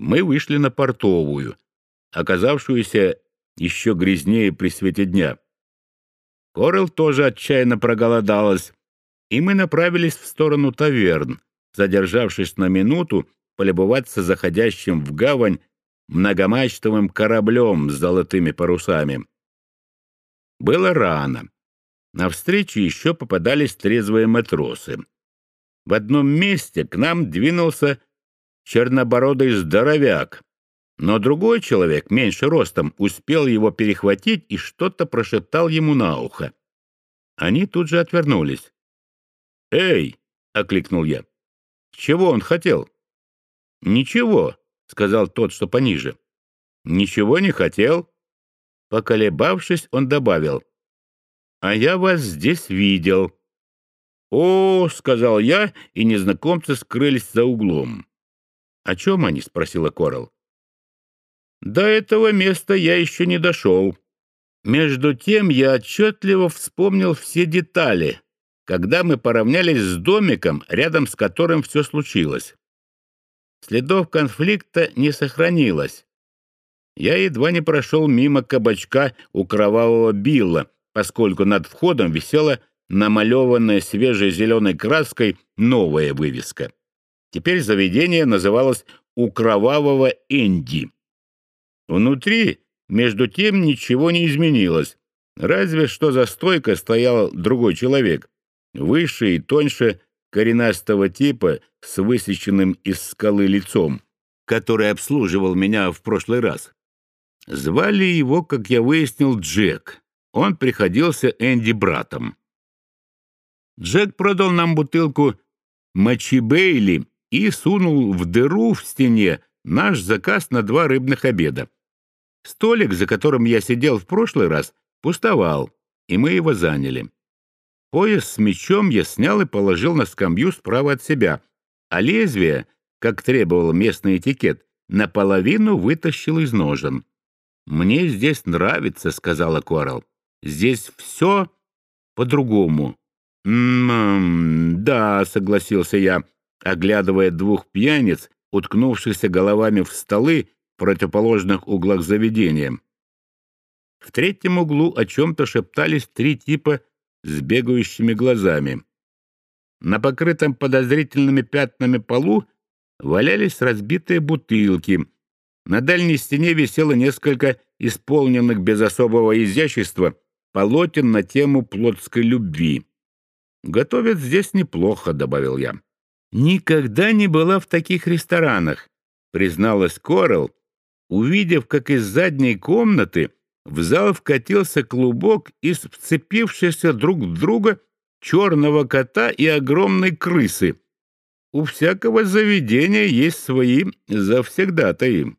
мы вышли на портовую, оказавшуюся еще грязнее при свете дня. Корел тоже отчаянно проголодалась, и мы направились в сторону таверн, задержавшись на минуту полюбоваться заходящим в гавань многомачтовым кораблем с золотыми парусами. Было рано. Навстречу еще попадались трезвые матросы. В одном месте к нам двинулся чернобородый здоровяк, но другой человек, меньше ростом, успел его перехватить и что-то прошептал ему на ухо. Они тут же отвернулись. «Эй!» — окликнул я. «Чего он хотел?» «Ничего», — сказал тот, что пониже. «Ничего не хотел?» Поколебавшись, он добавил. «А я вас здесь видел». «О!» — сказал я, и незнакомцы скрылись за углом. «О чем они?» — спросила Корал. «До этого места я еще не дошел. Между тем я отчетливо вспомнил все детали, когда мы поравнялись с домиком, рядом с которым все случилось. Следов конфликта не сохранилось. Я едва не прошел мимо кабачка у кровавого Билла, поскольку над входом висела намалеванная свежей зеленой краской новая вывеска. Теперь заведение называлось «У кровавого Энди». Внутри, между тем, ничего не изменилось, разве что за стойкой стоял другой человек, выше и тоньше коренастого типа с высеченным из скалы лицом, который обслуживал меня в прошлый раз. Звали его, как я выяснил, Джек. Он приходился Энди братом. Джек продал нам бутылку мочи Бейли и сунул в дыру в стене наш заказ на два рыбных обеда. Столик, за которым я сидел в прошлый раз, пустовал, и мы его заняли. Пояс с мечом я снял и положил на скамью справа от себя, а лезвие, как требовал местный этикет, наполовину вытащил из ножен. «Мне здесь нравится», — сказала Корал. «Здесь все по-другому». «М-м, да», — согласился я, оглядывая двух пьяниц, уткнувшихся головами в столы в противоположных углах заведения. В третьем углу о чем-то шептались три типа с бегающими глазами. На покрытом подозрительными пятнами полу валялись разбитые бутылки. На дальней стене висело несколько исполненных без особого изящества полотен на тему плотской любви. «Готовят здесь неплохо», — добавил я. «Никогда не была в таких ресторанах», — призналась Корел, увидев, как из задней комнаты в зал вкатился клубок из вцепившихся друг в друга черного кота и огромной крысы. У всякого заведения есть свои завсегдатаи.